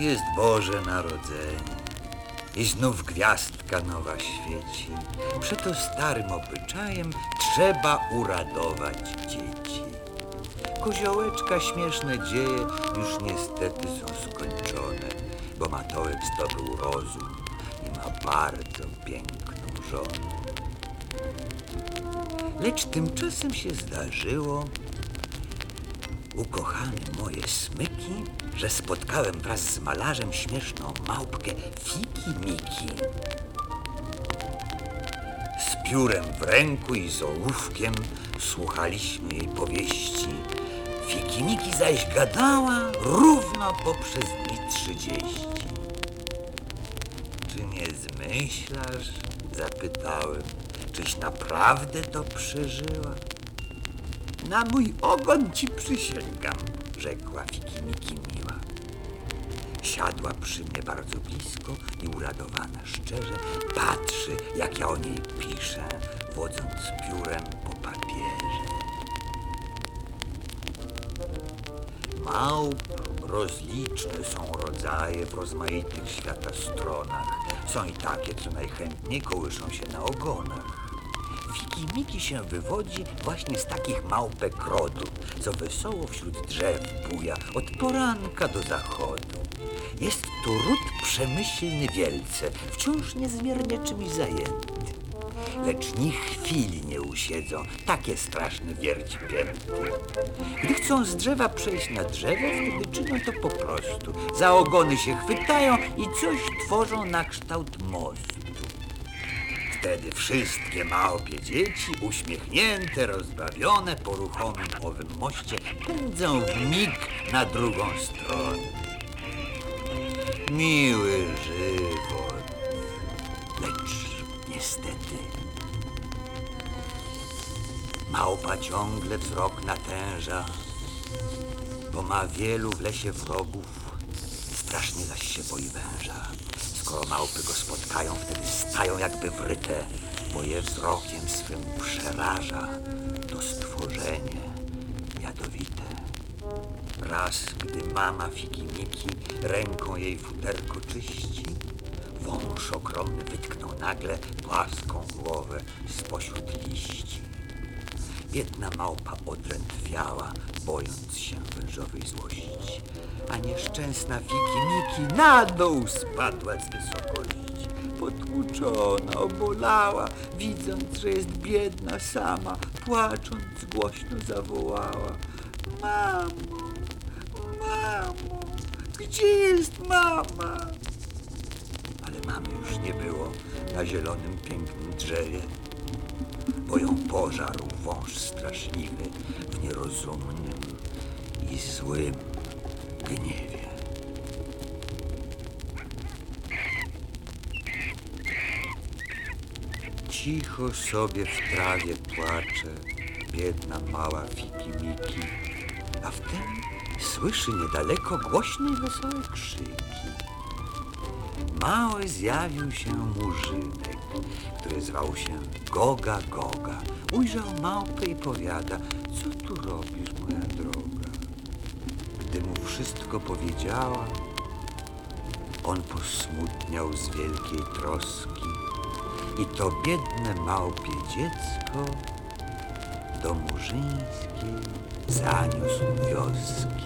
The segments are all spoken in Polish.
Jest Boże Narodzenie i znów gwiazdka nowa świeci. Przeto starym obyczajem trzeba uradować dzieci. Koziołeczka śmieszne dzieje już niestety są skończone, bo Matołek zdobył rozum i ma bardzo piękną żonę. Lecz tymczasem się zdarzyło, ukochane moje smyki, że spotkałem wraz z malarzem śmieszną małpkę Fiki Miki. Z piórem w ręku i z ołówkiem słuchaliśmy jej powieści. Fiki Miki zaś gadała równo poprzez dni trzydzieści. Czy nie zmyślasz? Zapytałem. Czyś naprawdę to przeżyła? Na mój ogon ci przysięgam, rzekła Fikimiki. Siadła przy mnie bardzo blisko i uradowana szczerze patrzy, jak ja o niej piszę, wodząc piórem po papierze. Małp rozliczne są rodzaje w rozmaitych świata stronach. Są i takie, co najchętniej kołyszą się na ogonach. Fiki Miki się wywodzi właśnie z takich małpek rodu, co wesoło wśród drzew buja od poranka do zachodu. Jest tu ród przemyślny wielce, wciąż niezmiernie czymś zajęty. Lecz ni chwili nie usiedzą, takie straszne wierci pięty. Gdy chcą z drzewa przejść na drzewo, wtedy czynią to po prostu. Za ogony się chwytają i coś tworzą na kształt mostu. Wtedy wszystkie małpie dzieci, uśmiechnięte, rozbawione po ruchomym owym moście, pędzą w mig na drugą stronę. Miły żywot, lecz niestety małpa ciągle wzrok natęża, bo ma wielu w lesie wrogów, strasznie zaś się boi węża. Skoro małpy go spotkają, wtedy stają jakby wryte, bo je wzrokiem swym przeraża to stworzenie jadowite. Raz, gdy mama Figimiki ręką jej futerko czyści, wąż ogromny wytknął nagle płaską głowę spośród liści. Biedna małpa odrętwiała, bojąc się wężowej złości, a nieszczęsna Fiki-Miki na dół spadła z wysokości. Potłuczona, obolała, widząc, że jest biedna sama, płacząc głośno zawołała. Mamo, mamo, gdzie jest mama? Ale mamy już nie było na zielonym, pięknym drzewie bo ją pożarł wąż straszliwy w nierozumnym i złym gniewie. Cicho sobie w trawie płacze biedna mała Fiki-Miki, a wtem słyszy niedaleko głośne i wesołe krzyki. Mały zjawił się murzynek, który zwał się Goga Goga. Ujrzał małpę i powiada, co tu robisz, moja droga? Gdy mu wszystko powiedziała, on posmutniał z wielkiej troski i to biedne małpie dziecko do murzyńskiej zaniósł wioski.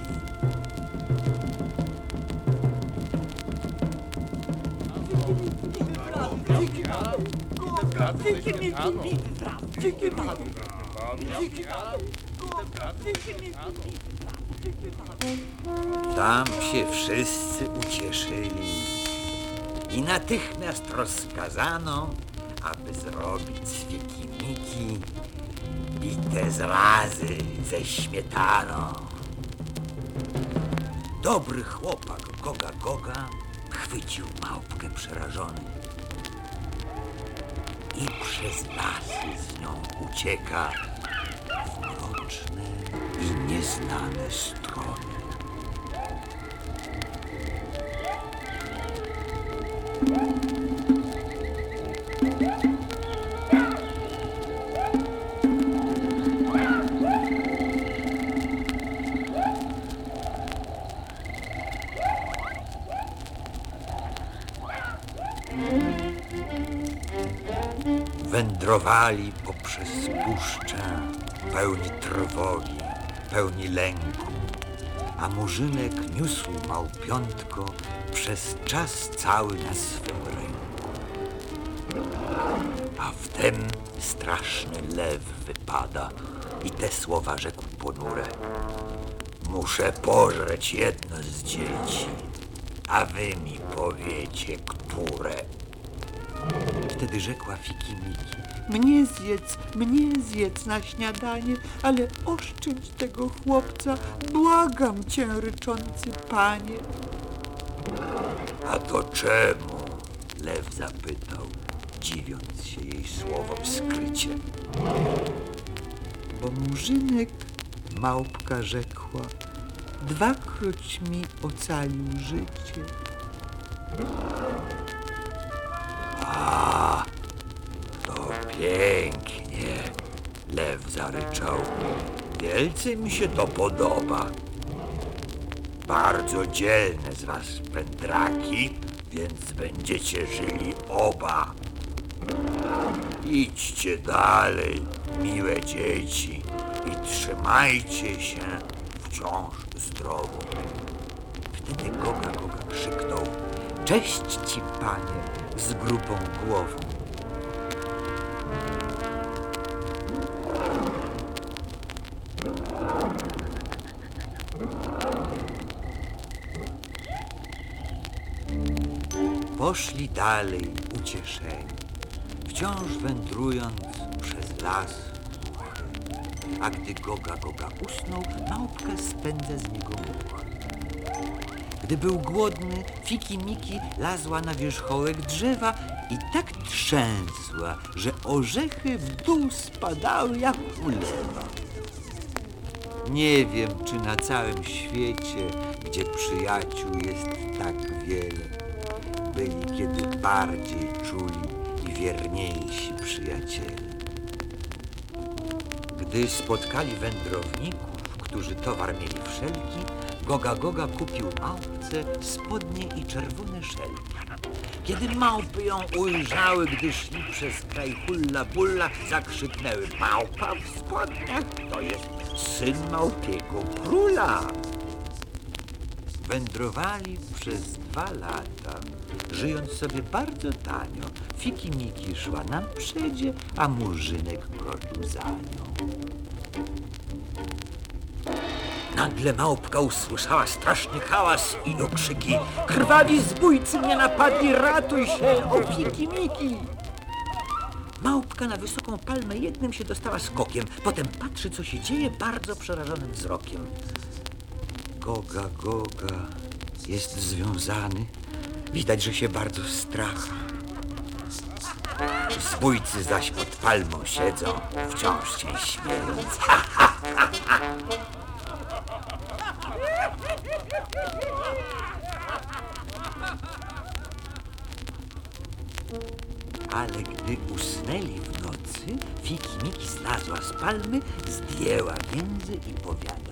Tam się wszyscy ucieszyli i natychmiast rozkazano, aby zrobić bite zrazy ze śmietaną. Dobry chłopak Goga Goga chwycił małpkę przerażony i przez lasy z nią ucieka w mroczne i nieznane strony. Wędrowali poprzez puszczę, pełni trwogi, pełni lęku, a murzynek niósł małpiątko przez czas cały na swym ręku. A wtem straszny lew wypada i te słowa rzekł ponure. Muszę pożreć jedno z dzieci, a wy mi powiecie, które. Wtedy rzekła Fiki Miki. Mnie zjedz, mnie zjedz na śniadanie, ale oszczędź tego chłopca, błagam cię, ryczący panie. A to czemu? Lew zapytał, dziwiąc się jej słowom skrycie. Bo murzynek, małpka rzekła, dwakroć mi ocalił życie. Pięknie, lew zaryczał. Wielce mi się to podoba. Bardzo dzielne z was pędraki, więc będziecie żyli oba. Idźcie dalej, miłe dzieci, i trzymajcie się wciąż zdrowo. Wtedy Goga Goga krzyknął, cześć ci, panie, z grubą głową. Poszli dalej ucieszeni, wciąż wędrując przez las. A gdy Goga Goga usnął, małpka spędza z niego much. Gdy był głodny, Fiki Miki lazła na wierzchołek drzewa i tak trzęsła, że orzechy w dół spadały jak ulewa. Nie wiem, czy na całym świecie, gdzie przyjaciół jest tak wiele, byli kiedy bardziej czuli i wierniejsi przyjaciele. Gdy spotkali wędrowników, którzy towar mieli wszelki, Goga Goga kupił małpce spodnie i czerwone szelki. Kiedy małpy ją ujrzały, gdy szli przez kraj hulla bulla, zakrzyknęły Małpa w spodniach to jest syn małpiego króla. Wędrowali przez dwa lata, żyjąc sobie bardzo tanio. Fiki Miki szła na przedzie, a murzynek kroczył za nią. Nagle małpka usłyszała straszny hałas i okrzyki. Krwawi zbójcy mnie napadli, ratuj się, o Fiki Miki! Małpka na wysoką palmę jednym się dostała skokiem, potem patrzy, co się dzieje, bardzo przerażonym wzrokiem. Goga, Goga jest związany. Widać, że się bardzo stracha. Zbójcy zaś pod palmą siedzą, wciąż się śmiejąc. Ha! Ale gdy usnęli w nocy, Fiki Miki zlazła z palmy, zdjęła między i powiada.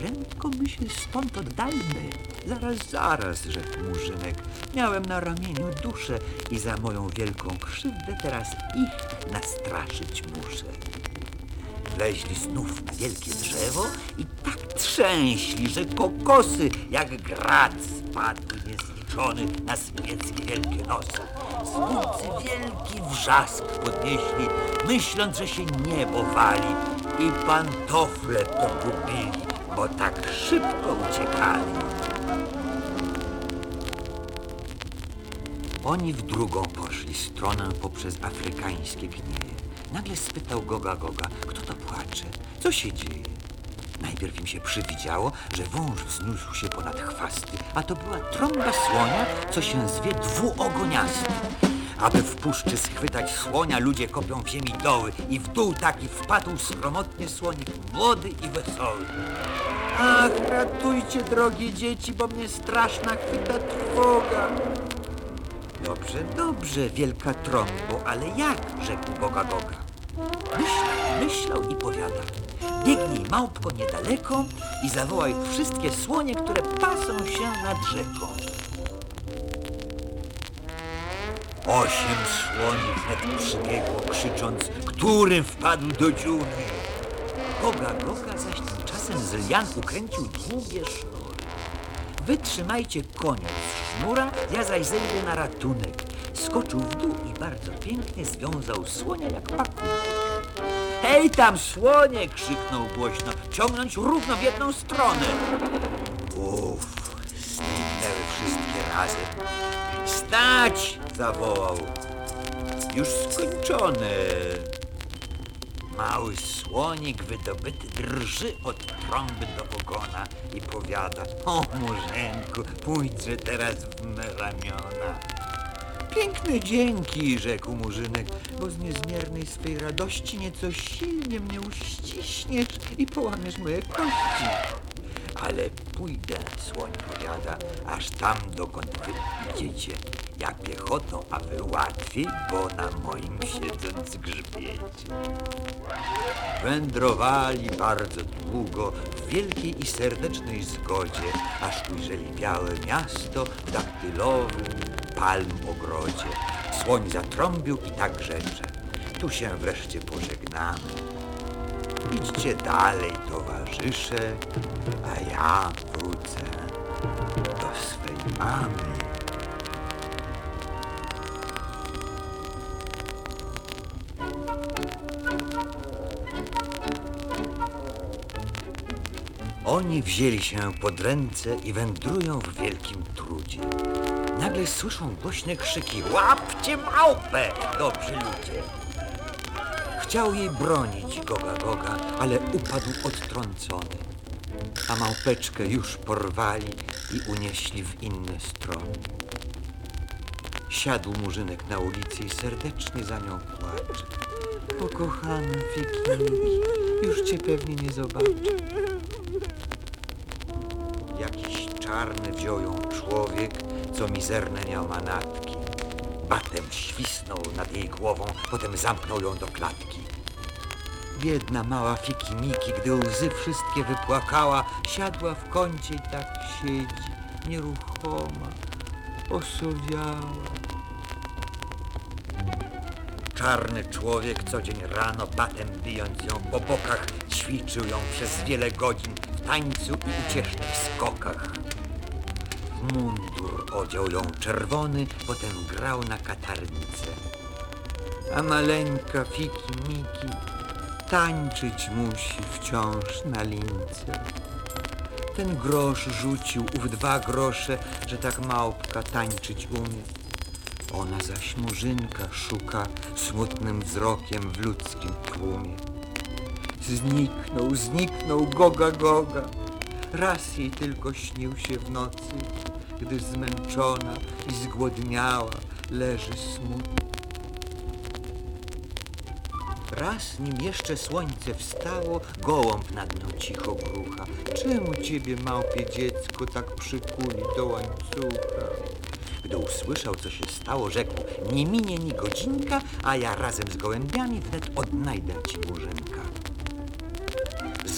Prędko my się stąd oddalmy. Zaraz, zaraz, rzekł Murzynek. Miałem na ramieniu duszę i za moją wielką krzywdę teraz ich nastraszyć muszę. Wleźli znów na wielkie drzewo i tak trzęśli, że kokosy jak grad spadły niezliczony na spieckie wielkie nosy. Zbójcy wielki wrzask podnieśli, myśląc, że się niebo wali i pantofle pogubili, bo tak szybko uciekali. Oni w drugą poszli stronę poprzez afrykańskie gnieje. Nagle spytał Goga Goga, kto to płacze, co się dzieje. Najpierw im się przywidziało, że wąż wzniósł się ponad chwasty, a to była trąba słonia, co się zwie dwuogoniasty. Aby w puszczy schwytać słonia, ludzie kopią w ziemi doły i w dół taki wpadł skromotnie słonik, młody i wesoły. Ach, ratujcie, drogie dzieci, bo mnie straszna chwyta trwoga. Dobrze, dobrze, wielka trąbo, ale jak? rzekł Goga Goga. Myślał, myślał i powiada. Biegnij, małpko, niedaleko i zawołaj wszystkie słonie, które pasą się nad rzeką. Osiem słoni wnet przybiegło, krzycząc, którym wpadł do dziury. Goga Goga zaś tymczasem z lian ukręcił długie sznury. Wytrzymajcie koniec sznura, ja zaś zejdę na ratunek. Skoczył w dół i bardzo pięknie związał słonia jak pakunek. Hej tam, słonie! krzyknął głośno. Ciągnąć równo w jedną stronę. Uff, zniknęły wszystkie razem. Stać! Zawołał. Już skończone. Mały słonik wydobyty drży od trąby do ogona i powiada O Murzenku, pójdźże teraz w me ramiona. Piękne dzięki, rzekł Murzynek, bo z niezmiernej swej radości nieco silnie mnie uściśniesz i połamiesz moje kości. Ale pójdę, słoń powiada, aż tam, dokąd wy idziecie. Ja piechotą, a wy łatwiej, bo na moim siedząc grzbiecie. Wędrowali bardzo długo w wielkiej i serdecznej zgodzie, aż ujrzeli białe miasto w daktylowym palm ogrodzie. Słoń zatrąbił i tak rzecze. Tu się wreszcie pożegnamy. Idźcie dalej, towarzysze, a ja wrócę do swej mamy. Oni wzięli się pod ręce i wędrują w wielkim trudzie. Nagle słyszą głośne krzyki Łapcie małpę, dobrzy ludzie! Chciał jej bronić Goga Goga, ale upadł odtrącony. A małpeczkę już porwali i unieśli w inne strony. Siadł murzynek na ulicy i serdecznie za nią płacze. Pokochana Fikiniki, już cię pewnie nie zobaczę. Czarny wziął ją człowiek, co mizerne miał manatki. Batem świsnął nad jej głową, potem zamknął ją do klatki. Biedna mała Fikimiki, gdy łzy wszystkie wypłakała, siadła w kącie i tak siedzi, nieruchoma, osowiała. Czarny człowiek co dzień rano batem bijąc ją po bokach ćwiczył ją przez wiele godzin w tańcu i uciesznych skokach. Mundur odział ją czerwony, potem grał na katarnice. A maleńka Fiki Miki tańczyć musi wciąż na lince. Ten grosz rzucił, ów dwa grosze, że tak małpka tańczyć umie. Ona zaś murzynka szuka smutnym wzrokiem w ludzkim tłumie. Zniknął, zniknął Goga Goga. Raz jej tylko śnił się w nocy, gdy zmęczona i zgłodniała leży smutna. Raz nim jeszcze słońce wstało, gołąb nad nią cicho grucha. Czemu ciebie, małpie dziecko, tak przykuli do łańcucha? Gdy usłyszał, co się stało, rzekł, nie minie ni godzinka, a ja razem z gołębiami wnet odnajdę ci murzynka.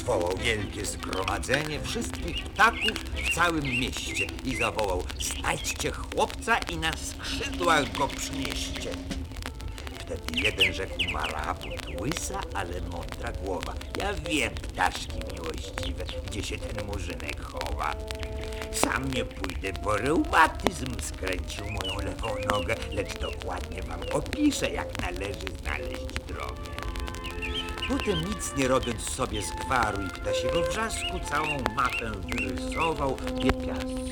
Zwołał wielkie zgromadzenie wszystkich ptaków w całym mieście i zawołał, znajdźcie chłopca i na skrzydłach go przynieście. Wtedy jeden rzekł maraput, łysa, ale mądra głowa. Ja wiem, ptaszki miłościwe, gdzie się ten murzynek chowa. Sam nie pójdę, bo reumatyzm skręcił moją lewą nogę, lecz dokładnie wam opiszę, jak należy znaleźć drogę. Potem nic nie robiąc sobie z gwaru i ptasiego wrzasku, całą mapę wyrysował piepiasku.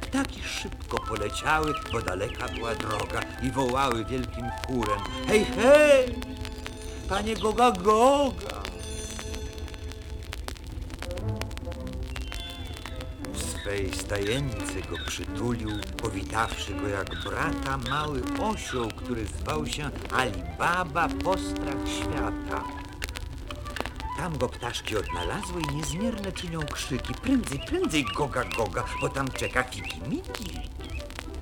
Ptaki szybko poleciały, bo daleka była droga i wołały wielkim chórem. Hej, hej! Panie Goga Goga! Swej stajence go przytulił, powitawszy go jak brata mały osioł, który zwał się Alibaba Postrach Świata. Tam go ptaszki odnalazły i niezmierne czynią krzyki. Prędzej, prędzej, goga, goga, bo tam czeka Fiki Miki.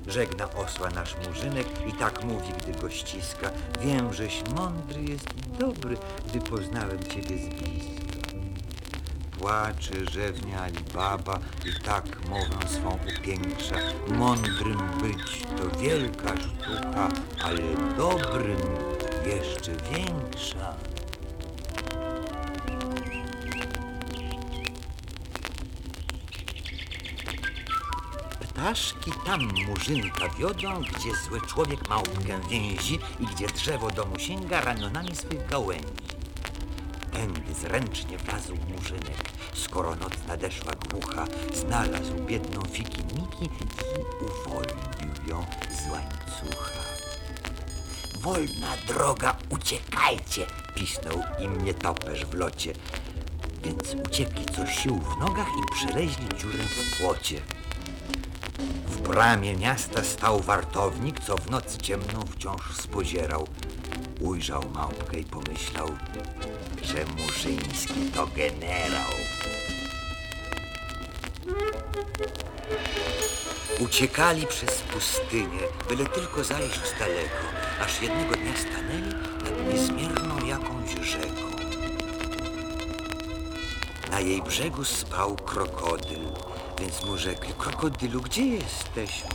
Żegna osła nasz murzynek i tak mówi, gdy go ściska. Wiem, żeś mądry jest i dobry, gdy poznałem ciebie z bliska. Płacze rzewnie Alibaba i tak mowę swą upiększa. Mądrym być to wielka sztuka, ale dobrym jeszcze większa. Ptaszki tam murzynka wiodą, gdzie zły człowiek małpkę więzi i gdzie drzewo domu sięga ramionami swych gałęzi. Tędy zręcznie wlazł murzynek, skoro noc nadeszła głucha, znalazł biedną fiki Miki i uwolnił ją z łańcucha. Wolna droga, uciekajcie! pisnął im nietoperz w locie. Więc uciekli co sił w nogach i przeleźli dziurę w płocie. W bramie miasta stał wartownik, co w nocy ciemną wciąż spodzierał. Ujrzał małpkę i pomyślał, że Murzyński to generał. Uciekali przez pustynię, byle tylko zajść daleko, aż jednego dnia stanęli nad niezmierną jakąś rzeką. Na jej brzegu spał krokodyl, więc mu rzekli, krokodylu, gdzie jesteśmy?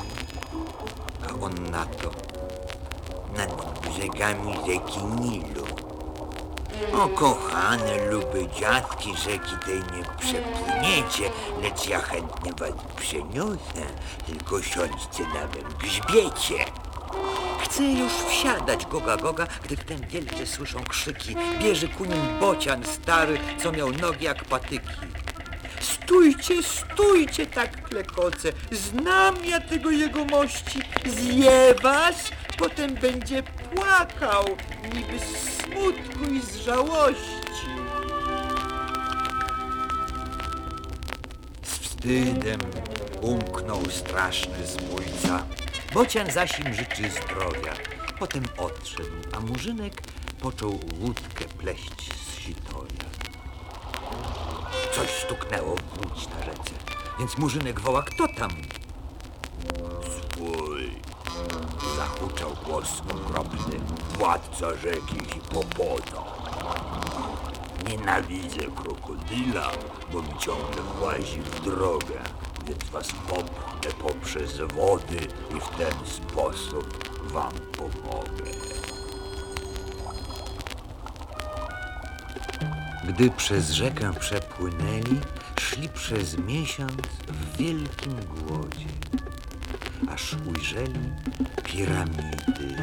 A on na to, nad brzegami rzeki Nilu. O kochane luby dziadki, rzeki tej nie przepłyniecie, lecz ja chętnie was przeniosę, tylko siądźcie na mym grzbiecie. Chce już wsiadać Goga Goga, gdy ten wielce słyszą krzyki. Bierze ku nim bocian stary, co miał nogi jak patyki. Stójcie, stójcie, tak klekoce. Znam ja tego jegomości. Zje was, potem będzie płakał, niby z smutku z żałości. Z wstydem umknął straszny zbójca. Bocian zaś im życzy zdrowia. Potem odszedł, a murzynek począł łódkę pleść z sitoria. Coś stuknęło w łódź na rzece, więc murzynek woła, kto tam? Zahuczał głos okropny, władca rzeki hipopotam. Nienawidzę krokodyla, bo mi ciągle włazi w drogę, więc was popchnę poprzez wody i w ten sposób wam pomogę. Gdy przez rzekę przepłynęli, szli przez miesiąc w wielkim głodzie, aż ujrzeli piramidy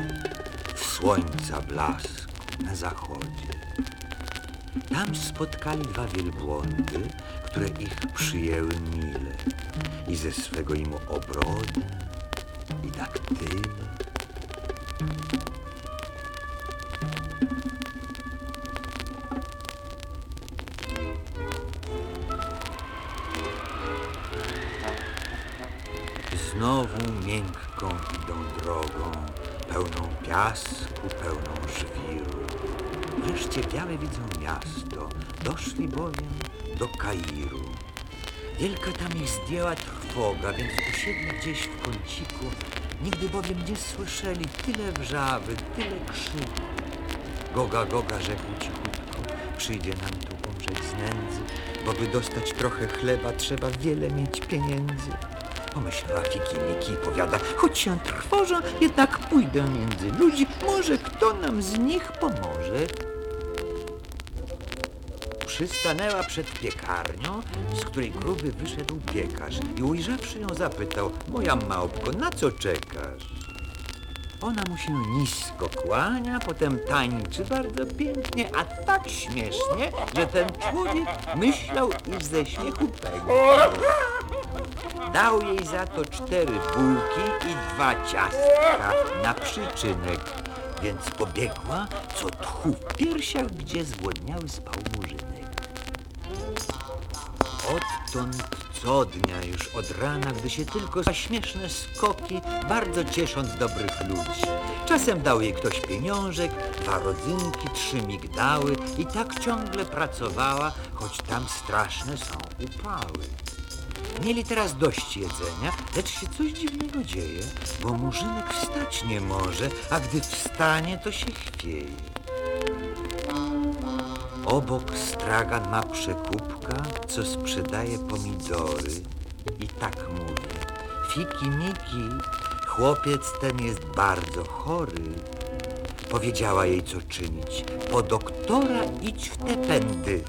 w słońca blasku na zachodzie. Tam spotkali dwa wielbłądy, które ich przyjęły mile i ze swego im obrodu i daktyle. Miękką idą drogą, pełną piasku, pełną żwiru. Wreszcie białe widzą miasto, doszli bowiem do Kairu. Wielka tam ich zdjęła trwoga, więc usiedli gdzieś w kąciku. Nigdy bowiem nie słyszeli tyle wrzawy, tyle krzyku. Goga, Goga rzekł cichutko, przyjdzie nam tu umrzeć z nędzy, bo by dostać trochę chleba trzeba wiele mieć pieniędzy. Pomyślała Fiki Miki i powiada, choć się trwożę, jednak pójdę między ludzi, może kto nam z nich pomoże. Przystanęła przed piekarnią, z której gruby wyszedł piekarz i ujrzawszy ją zapytał, moja małpko, na co czekasz? Ona mu się nisko kłania, potem tańczy bardzo pięknie, a tak śmiesznie, że ten człowiek myślał, iż ze śmiechu pęknie. Dał jej za to cztery bułki i dwa ciastka na przyczynek, więc pobiegła, co tchu w piersiach, gdzie zgłodniały spał murzynek. Odtąd co dnia już od rana, gdy się tylko za śmieszne skoki, bardzo ciesząc dobrych ludzi. Czasem dał jej ktoś pieniążek, dwa rodzynki, trzy migdały i tak ciągle pracowała, choć tam straszne są upały. Mieli teraz dość jedzenia, lecz się coś dziwnego dzieje, bo murzynek wstać nie może, a gdy wstanie, to się chwieje. Obok stragan ma przekupka, co sprzedaje pomidory i tak mówi. Fiki Miki, chłopiec ten jest bardzo chory. Powiedziała jej, co czynić. Po doktora idź w te pędy.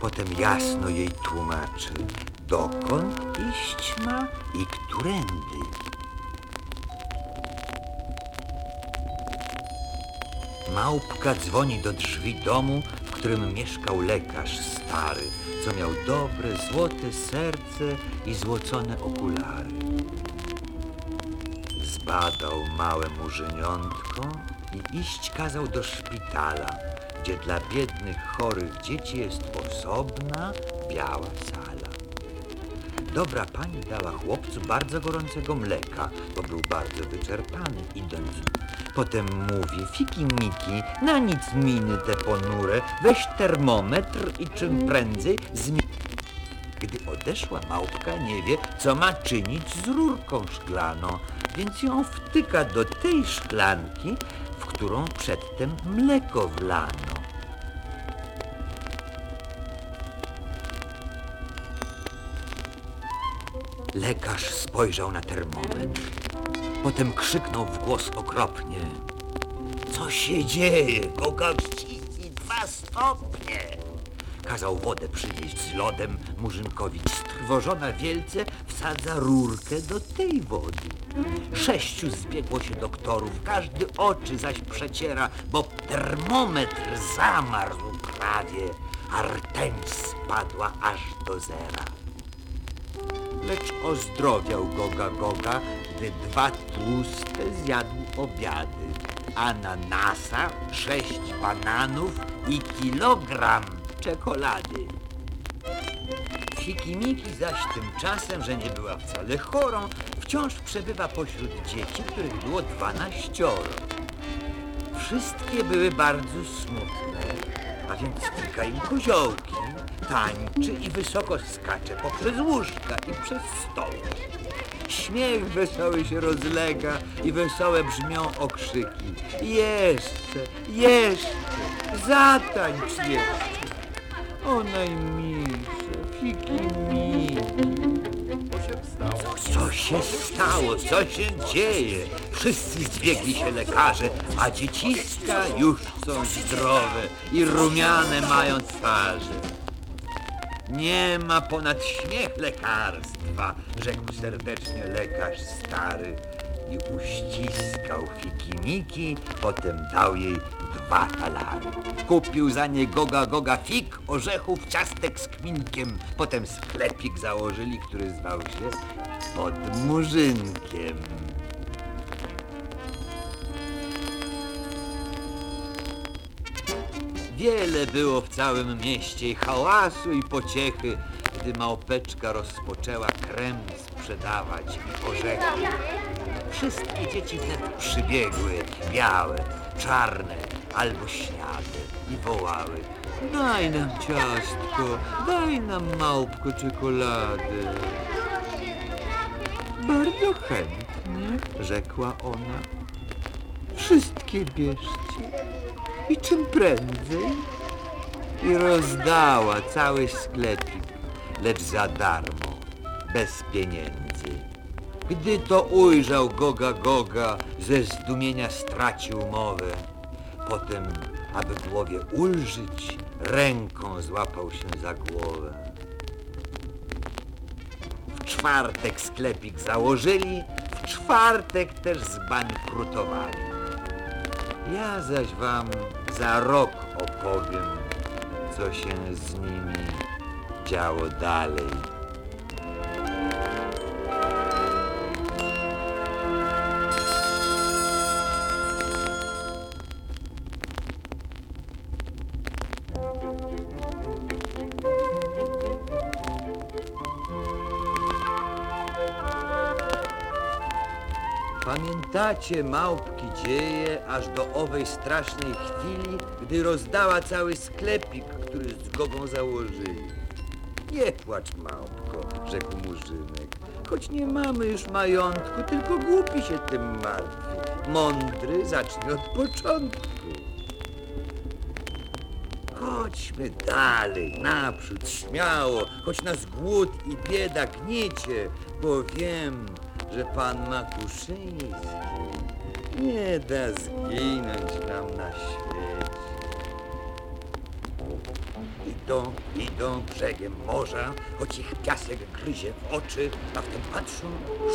Potem jasno jej tłumaczy, dokąd iść ma i którędy. Małpka dzwoni do drzwi domu, którym mieszkał lekarz stary, co miał dobre, złote serce i złocone okulary. Zbadał małe murzyniątko i iść kazał do szpitala, gdzie dla biednych, chorych dzieci jest osobna, biała sala. Dobra pani dała chłopcu bardzo gorącego mleka, bo był bardzo wyczerpany idąc. Potem mówi, fiki miki, na nic miny te ponure, weź termometr i czym prędzej zmi... Gdy odeszła małpka nie wie, co ma czynić z rurką szklaną, więc ją wtyka do tej szklanki, w którą przedtem mleko wlano. Lekarz spojrzał na termometr. Potem krzyknął w głos okropnie. Co się dzieje? Goga wciski dwa stopnie. Kazał wodę przynieść z lodem Murzynkowi. Strwożona wielce wsadza rurkę do tej wody. Sześciu zbiegło się doktorów, każdy oczy zaś przeciera, bo termometr zamarzł prawie, a rtęć spadła aż do zera lecz ozdrowiał Goga Goga, gdy dwa tłuste zjadł obiady. Ananasa, sześć bananów i kilogram czekolady. Fikimiki zaś tymczasem, że nie była wcale chorą, wciąż przebywa pośród dzieci, których było dwanaścioro. Wszystkie były bardzo smutne, a więc fika im koziołki, tańczy i wysoko skacze poprzez łóżka i przez stoły. Śmiech wesoły się rozlega i wesołe brzmią okrzyki. Jeszcze, jeszcze, zatańcz jeszcze. O najmilsze, fiki. Co się stało? Co się dzieje? Wszyscy zbiegli się lekarze, a dzieciska już są zdrowe i rumiane mają twarze. Nie ma ponad śmiech lekarstwa, rzekł serdecznie lekarz stary i uściskał fikimiki, potem dał jej dwa talary. Kupił za nie goga goga fig, orzechów, ciastek z kminkiem. Potem sklepik założyli, który zwał się pod murzynkiem. Wiele było w całym mieście hałasu i pociechy, gdy małpeczka rozpoczęła krem sprzedawać i orzechy. Wszystkie dzieci wnet przybiegły, białe, czarne albo śniade i wołały Daj nam ciastko, daj nam małpko czekolady. Bardzo chętnie, rzekła ona. Wszystkie bierzcie i czym prędzej. I rozdała cały sklepik, lecz za darmo, bez pieniędzy. Gdy to ujrzał Goga Goga, ze zdumienia stracił mowę. Potem, aby głowie ulżyć, ręką złapał się za głowę. W czwartek sklepik założyli, w czwartek też zbankrutowali. Ja zaś wam za rok opowiem, co się z nimi działo dalej. Pamiętacie małpki dzieje aż do owej strasznej chwili, gdy rozdała cały sklepik, który z gogą założyli. Nie płacz, małpko, rzekł murzynek. Choć nie mamy już majątku, tylko głupi się tym martwi. Mądry zacznie od początku. Chodź, Idźmy dalej, naprzód, śmiało, choć nas głód i bieda gniecie, bo wiem, że pan Makuszyński nie da zginąć nam na świecie. Idą, idą brzegiem morza, choć ich piasek gryzie w oczy, a wtem patrzą,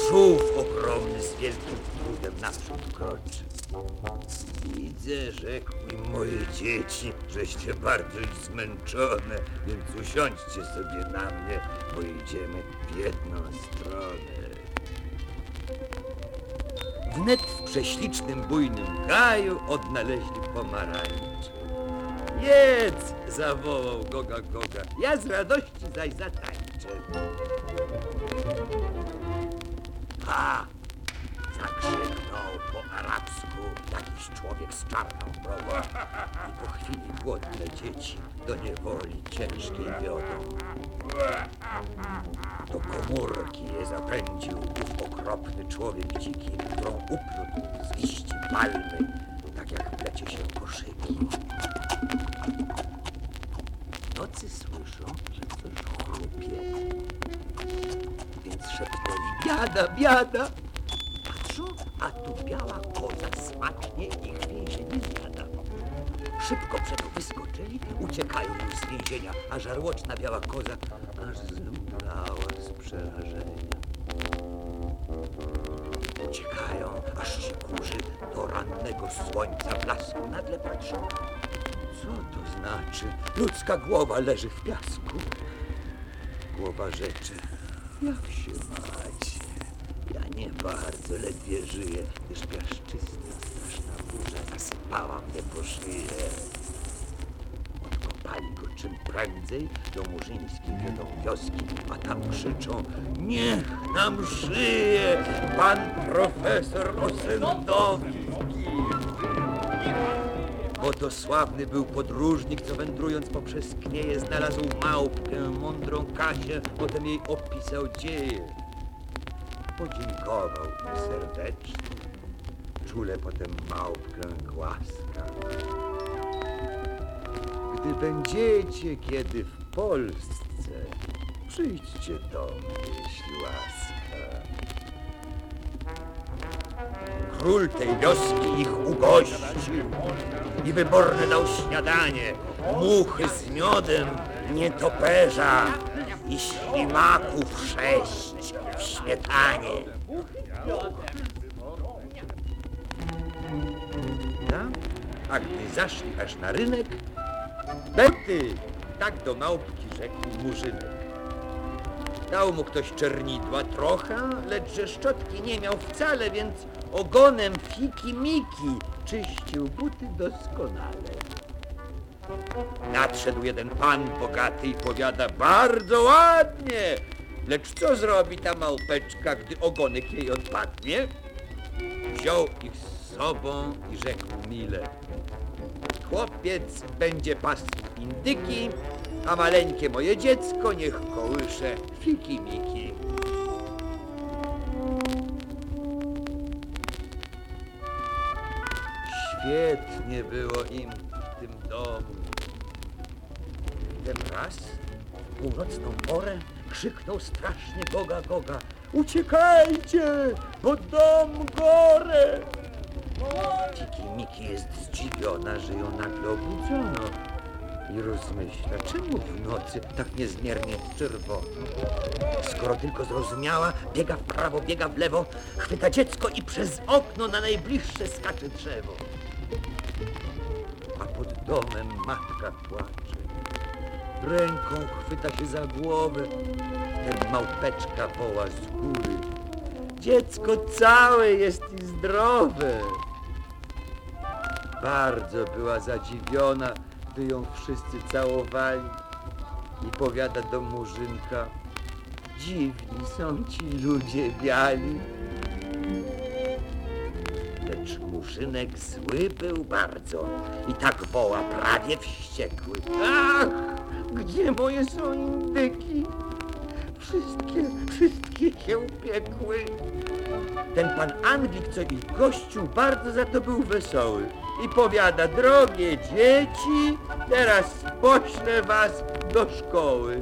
żółw ogromny z wielkim trudem naprzód kroczy. Widzę, rzekły moje dzieci, żeście bardzo zmęczone, więc usiądźcie sobie na mnie, bo idziemy w jedną stronę. Wnet w prześlicznym, bujnym gaju odnaleźli pomarańcze. Jedz! zawołał Goga Goga. Ja z radości zaś zatańczę. Ha! Zakrzyknął po arabsku jakiś człowiek z czarną brową. I po chwili głodne dzieci do niewoli ciężkiej wiodą. Do komórki je zapędził ów okropny człowiek dziki, którą uplótł z liści palmy, tak jak plecie się koszyki. Nocy słyszą, że coś chrupie. Więc szepnęli, biada, biada. Patrzą, a tu biała koza smacznie ich więzienie zjada. Szybko przeto wyskoczyli, uciekają już z więzienia, a żarłoczna biała koza aż zemdlała z przerażenia. Uciekają, aż ci kurzy do rannego słońca blasku nagle patrzą. Co to znaczy? Ludzka głowa leży w piasku. Głowa rzeczy. Jak się macie? Ja nie bardzo, ledwie żyję, gdyż piaszczysta straszna burza zasypała mnie po szyję. Czym prędzej do murzyńskiej wiodą wioski, a tam krzyczą Niech nam żyje pan profesor Osendowski! Bo to sławny był podróżnik, co wędrując poprzez knieje znalazł małpkę, mądrą Kasię, potem jej opisał dzieje. Podziękował serdecznie, czule potem małpkę głaskał. Gdy będziecie kiedy w Polsce, przyjdźcie do mnie, jeśli łaska. Król tej wioski ich ugościł i wyborne dał śniadanie, muchy z miodem, nietoperza i ślimaków sześć w śmietanie. A gdy zaszli aż na rynek, Betty, tak do małpki rzekł murzynek. Dał mu ktoś czernidła trochę, lecz że szczotki nie miał wcale, więc ogonem fiki-miki czyścił buty doskonale. Nadszedł jeden pan bogaty i powiada bardzo ładnie, lecz co zrobi ta małpeczka, gdy ogonek jej odpadnie? Wziął ich z sobą i rzekł mile. Chłopiec będzie pasł indyki, a maleńkie moje dziecko niech kołysze fiki-miki. Świetnie było im w tym domu. Ten raz w północną porę krzyknął strasznie Goga Goga. Uciekajcie, bo dom gorę! Tiki Miki jest zdziwiona, że ją nagle obudzono. I rozmyśla, czemu w nocy tak niezmiernie czerwono? Skoro tylko zrozumiała, biega w prawo, biega w lewo, chwyta dziecko i przez okno na najbliższe skacze drzewo. A pod domem matka płacze. Ręką chwyta się za głowę. Ten małpeczka woła z góry. Dziecko całe jest i zdrowe. Bardzo była zadziwiona, gdy ją wszyscy całowali i powiada do murzynka Dziwni są ci ludzie biali. Lecz murzynek zły był bardzo i tak woła prawie wściekły. Ach, gdzie moje są indyki? Wszystkie, wszystkie się upiekły. Ten pan Anglik, co ich gościł, bardzo za to był wesoły. I powiada, drogie dzieci, teraz poślę was do szkoły.